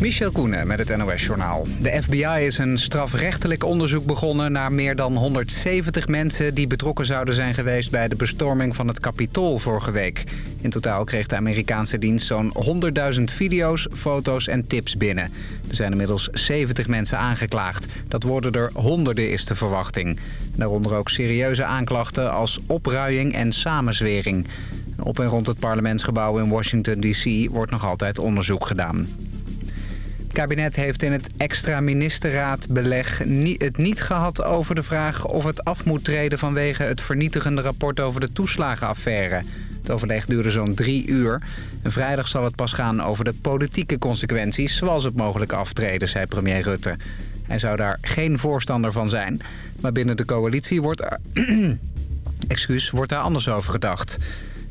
Michel Koenen met het NOS-journaal. De FBI is een strafrechtelijk onderzoek begonnen naar meer dan 170 mensen... die betrokken zouden zijn geweest bij de bestorming van het Capitool vorige week. In totaal kreeg de Amerikaanse dienst zo'n 100.000 video's, foto's en tips binnen. Er zijn inmiddels 70 mensen aangeklaagd. Dat worden er honderden is de verwachting. Daaronder ook serieuze aanklachten als opruiing en samenzwering. Op en rond het parlementsgebouw in Washington D.C. wordt nog altijd onderzoek gedaan. Het kabinet heeft in het extra ministerraadbeleg het niet gehad over de vraag of het af moet treden vanwege het vernietigende rapport over de toeslagenaffaire. Het overleg duurde zo'n drie uur. En vrijdag zal het pas gaan over de politieke consequenties, zoals het mogelijk aftreden, zei premier Rutte. Hij zou daar geen voorstander van zijn. Maar binnen de coalitie wordt, excuus, wordt daar anders over gedacht.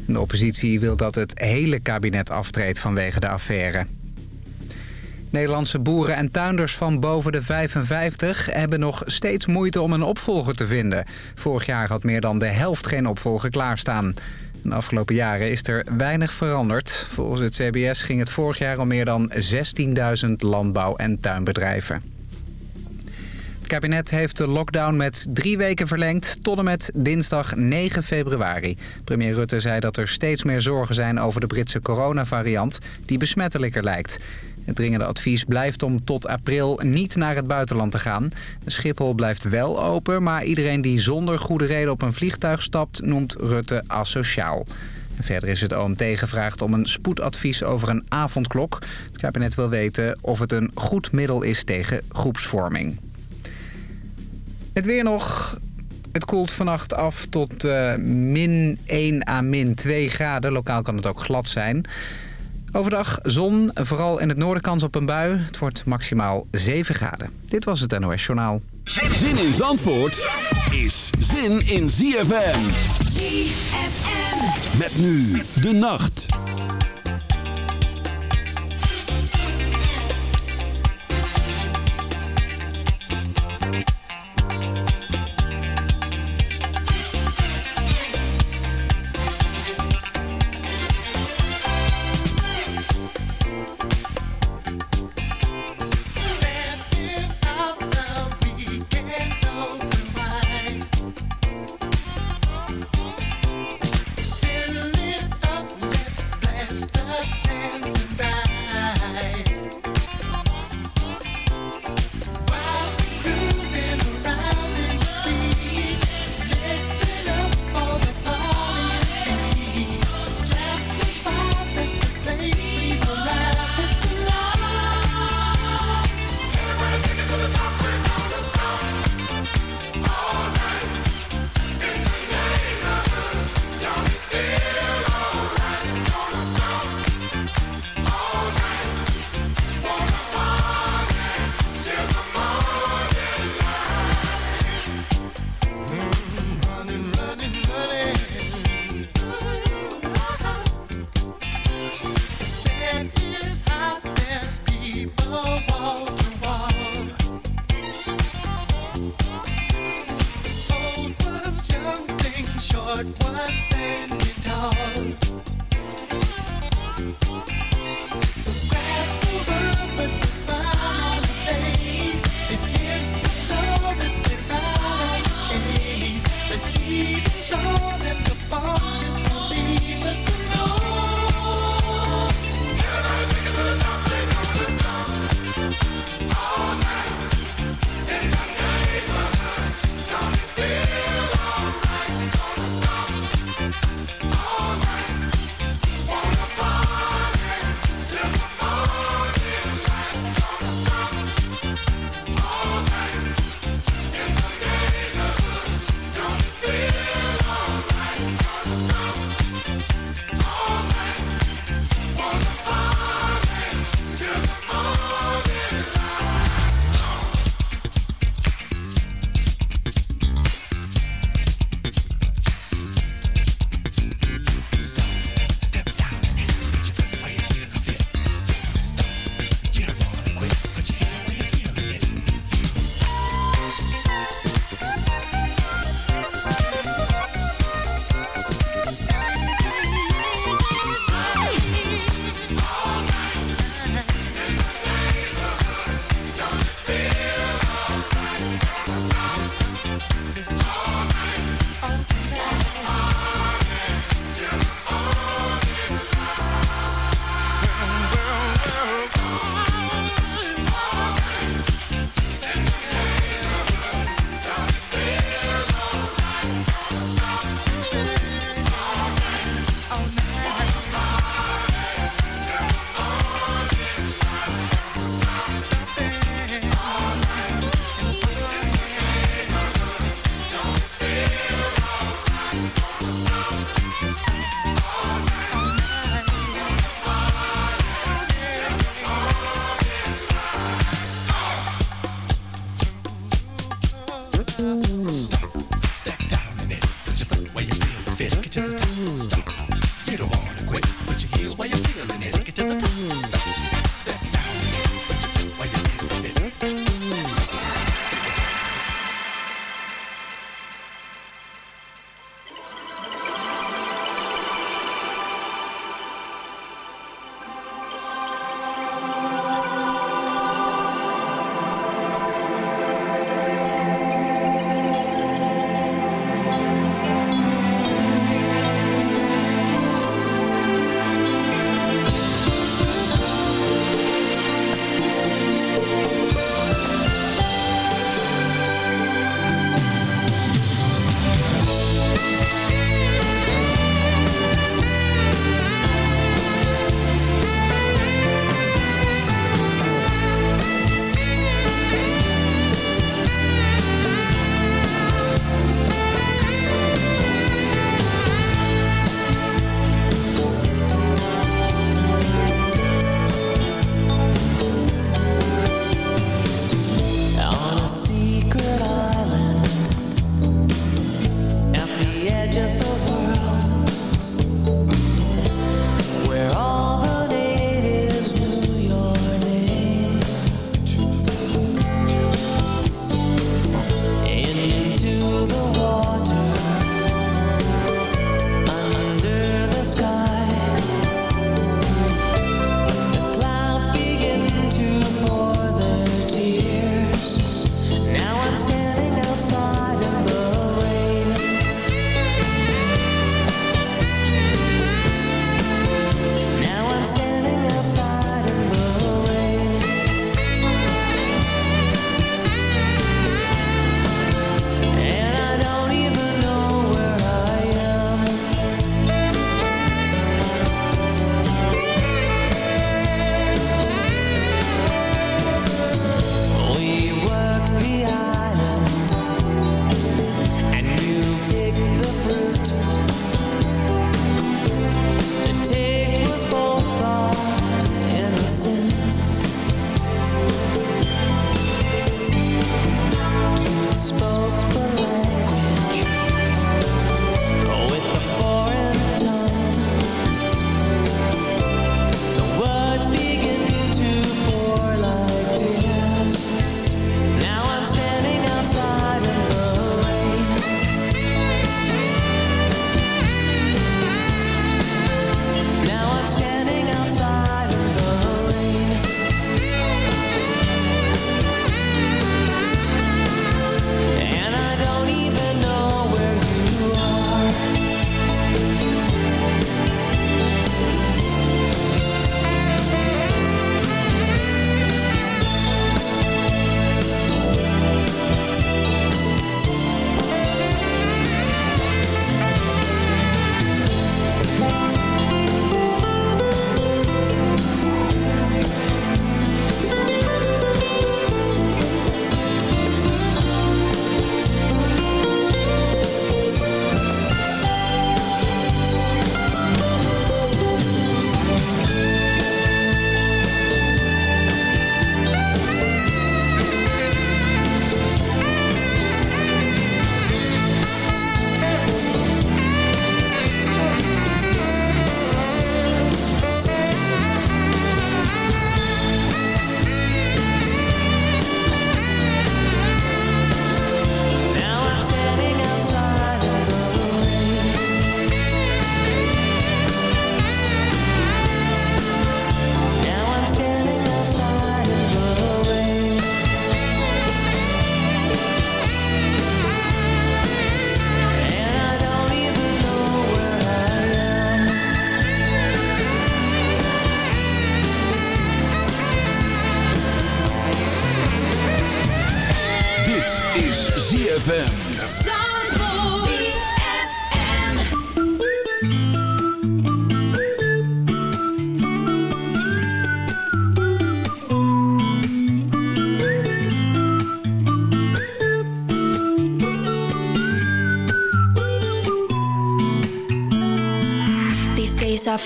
De oppositie wil dat het hele kabinet aftreedt vanwege de affaire. Nederlandse boeren en tuinders van boven de 55 hebben nog steeds moeite om een opvolger te vinden. Vorig jaar had meer dan de helft geen opvolger klaarstaan. De afgelopen jaren is er weinig veranderd. Volgens het CBS ging het vorig jaar om meer dan 16.000 landbouw- en tuinbedrijven. Het kabinet heeft de lockdown met drie weken verlengd tot en met dinsdag 9 februari. Premier Rutte zei dat er steeds meer zorgen zijn over de Britse coronavariant die besmettelijker lijkt. Het dringende advies blijft om tot april niet naar het buitenland te gaan. Schiphol blijft wel open, maar iedereen die zonder goede reden op een vliegtuig stapt... noemt Rutte asociaal. Verder is het OMT gevraagd om een spoedadvies over een avondklok. Het kabinet wil weten of het een goed middel is tegen groepsvorming. Het weer nog. Het koelt vannacht af tot uh, min 1 à min 2 graden. Lokaal kan het ook glad zijn. Overdag zon, vooral in het noorden kans op een bui. Het wordt maximaal 7 graden. Dit was het NOS Journaal. Zin in Zandvoort is zin in ZFM. ZFM. Met nu de nacht.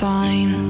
fine.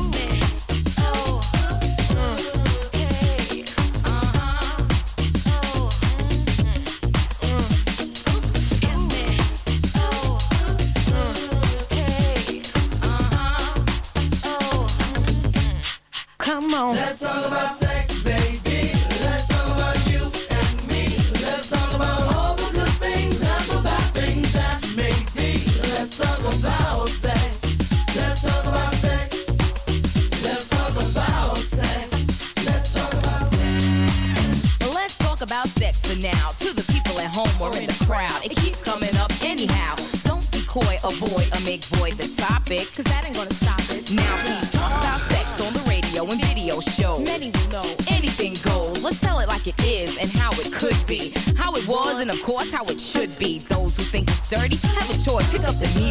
dirty, have a choice. Pick up the needle.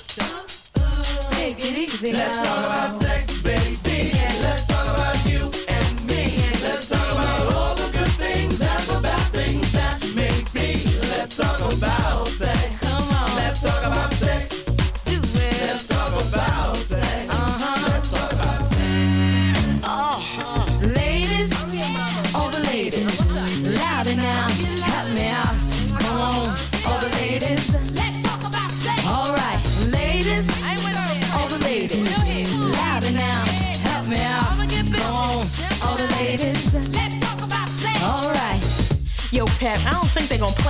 music. Let's talk about sex.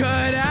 cut out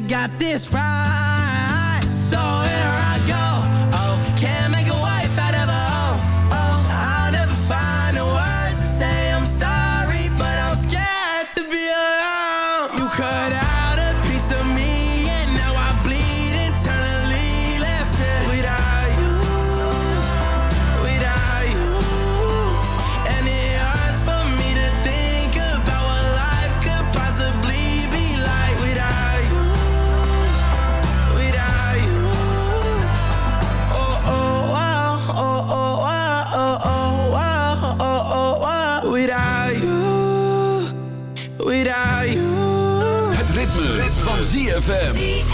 got this right. FM.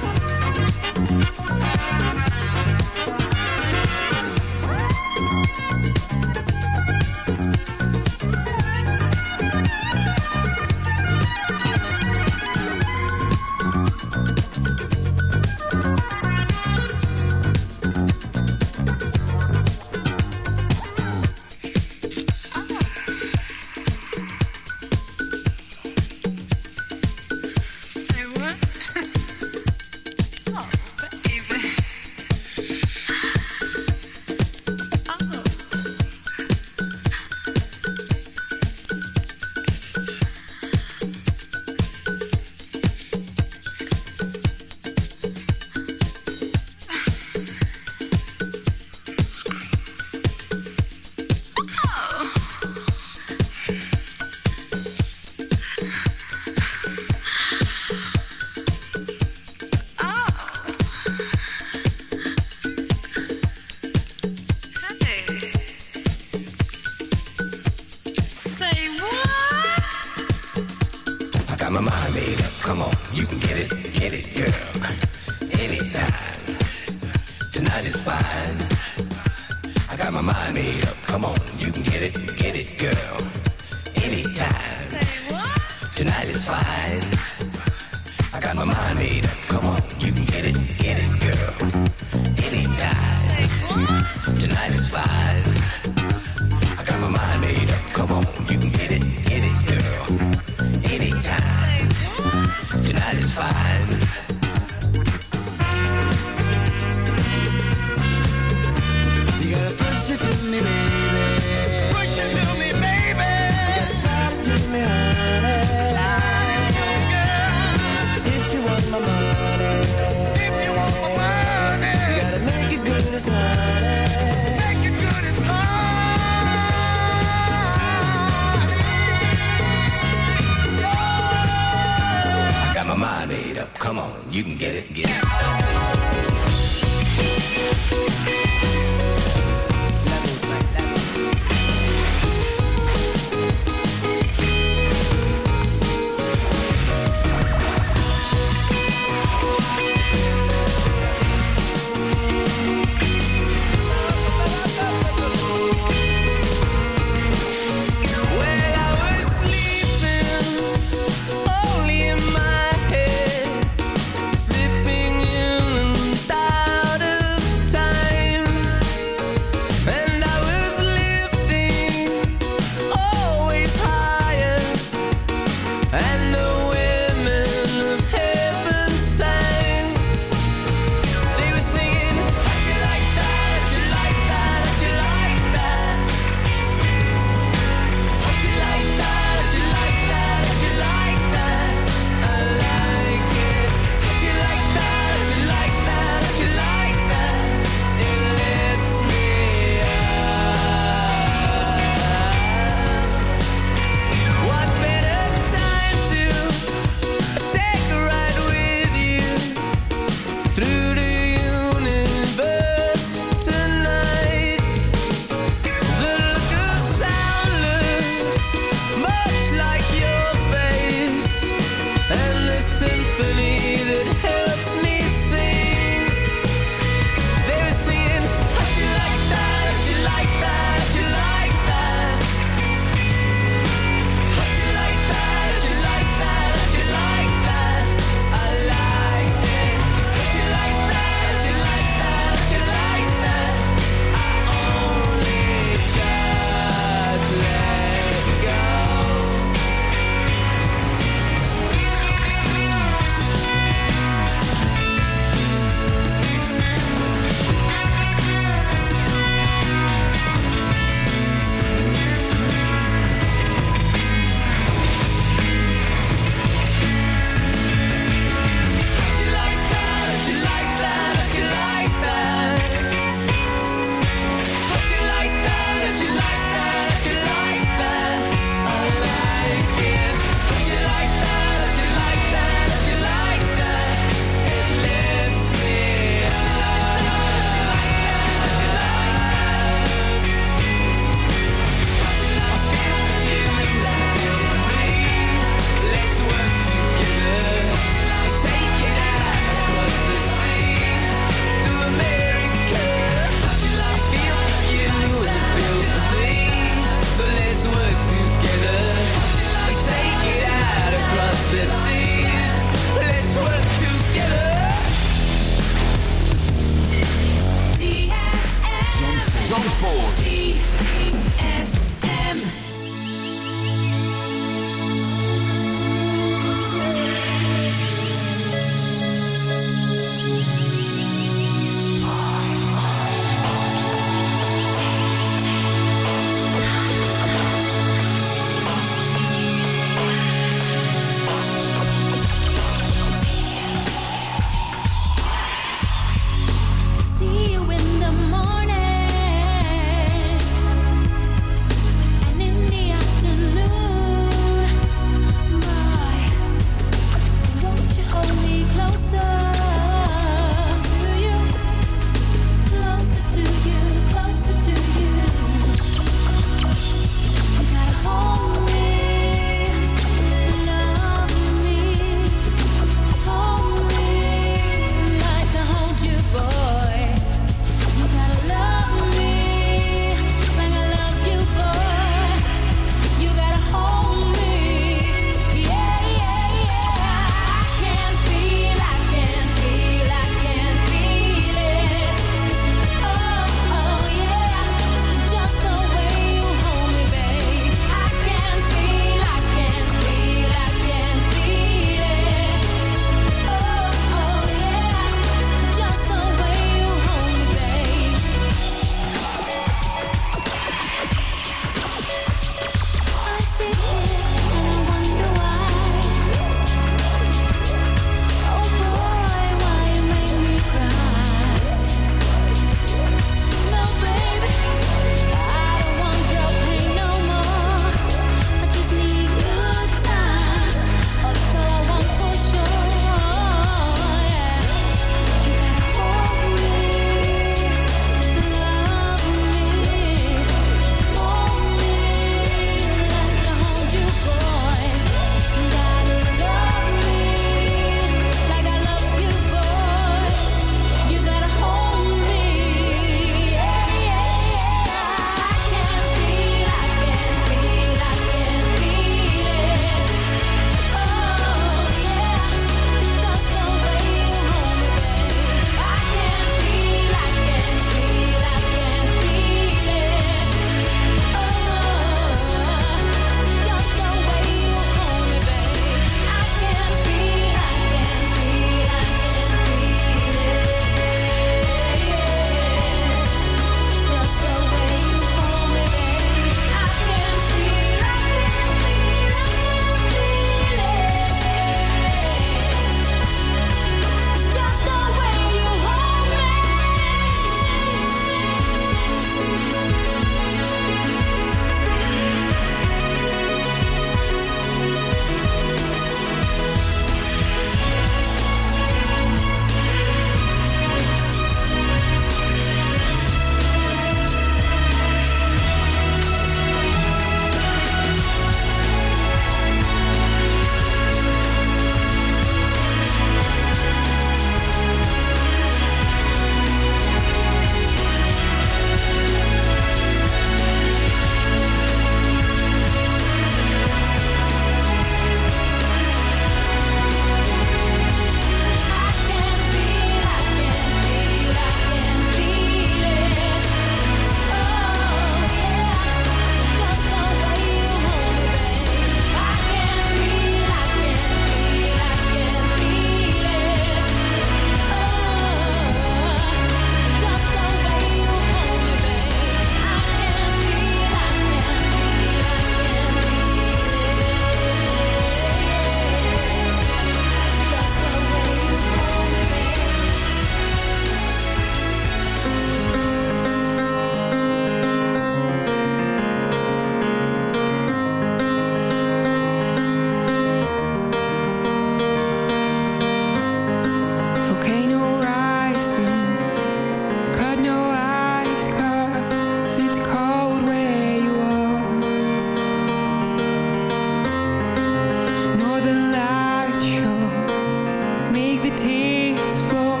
the tears flow,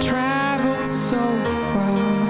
traveled so far.